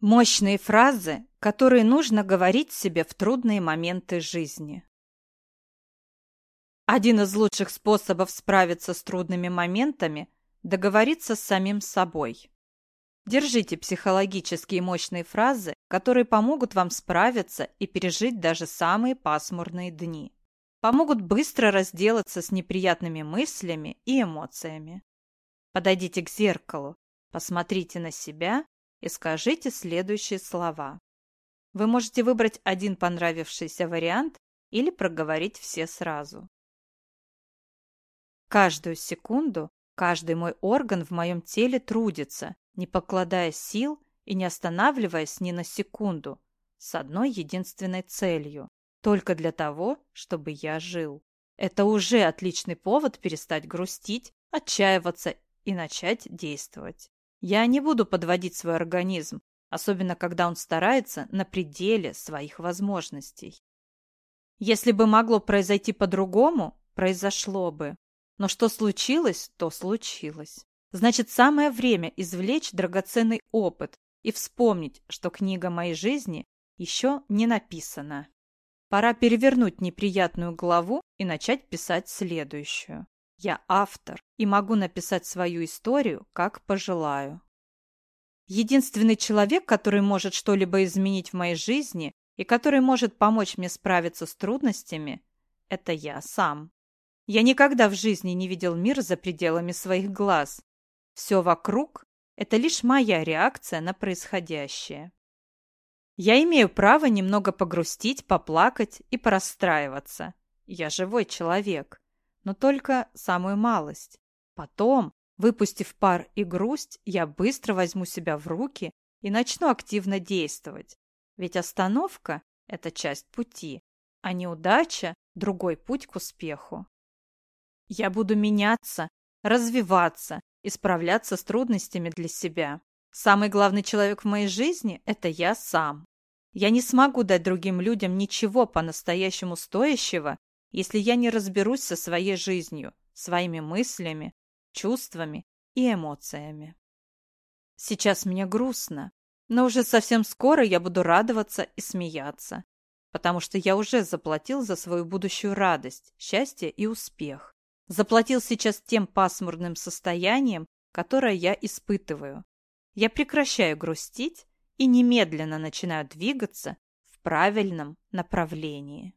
Мощные фразы, которые нужно говорить себе в трудные моменты жизни. Один из лучших способов справиться с трудными моментами – договориться с самим собой. Держите психологические мощные фразы, которые помогут вам справиться и пережить даже самые пасмурные дни. Помогут быстро разделаться с неприятными мыслями и эмоциями. Подойдите к зеркалу, посмотрите на себя и скажите следующие слова. Вы можете выбрать один понравившийся вариант или проговорить все сразу. Каждую секунду каждый мой орган в моем теле трудится, не покладая сил и не останавливаясь ни на секунду, с одной единственной целью – только для того, чтобы я жил. Это уже отличный повод перестать грустить, отчаиваться и начать действовать. Я не буду подводить свой организм, особенно когда он старается на пределе своих возможностей. Если бы могло произойти по-другому, произошло бы. Но что случилось, то случилось. Значит, самое время извлечь драгоценный опыт и вспомнить, что книга моей жизни еще не написана. Пора перевернуть неприятную главу и начать писать следующую. Я автор и могу написать свою историю, как пожелаю. Единственный человек, который может что-либо изменить в моей жизни и который может помочь мне справиться с трудностями, это я сам. Я никогда в жизни не видел мир за пределами своих глаз. Все вокруг – это лишь моя реакция на происходящее. Я имею право немного погрустить, поплакать и порастраиваться. Я живой человек но только самую малость. Потом, выпустив пар и грусть, я быстро возьму себя в руки и начну активно действовать. Ведь остановка – это часть пути, а неудача – другой путь к успеху. Я буду меняться, развиваться и справляться с трудностями для себя. Самый главный человек в моей жизни – это я сам. Я не смогу дать другим людям ничего по-настоящему стоящего, если я не разберусь со своей жизнью, своими мыслями, чувствами и эмоциями. Сейчас мне грустно, но уже совсем скоро я буду радоваться и смеяться, потому что я уже заплатил за свою будущую радость, счастье и успех. Заплатил сейчас тем пасмурным состоянием, которое я испытываю. Я прекращаю грустить и немедленно начинаю двигаться в правильном направлении.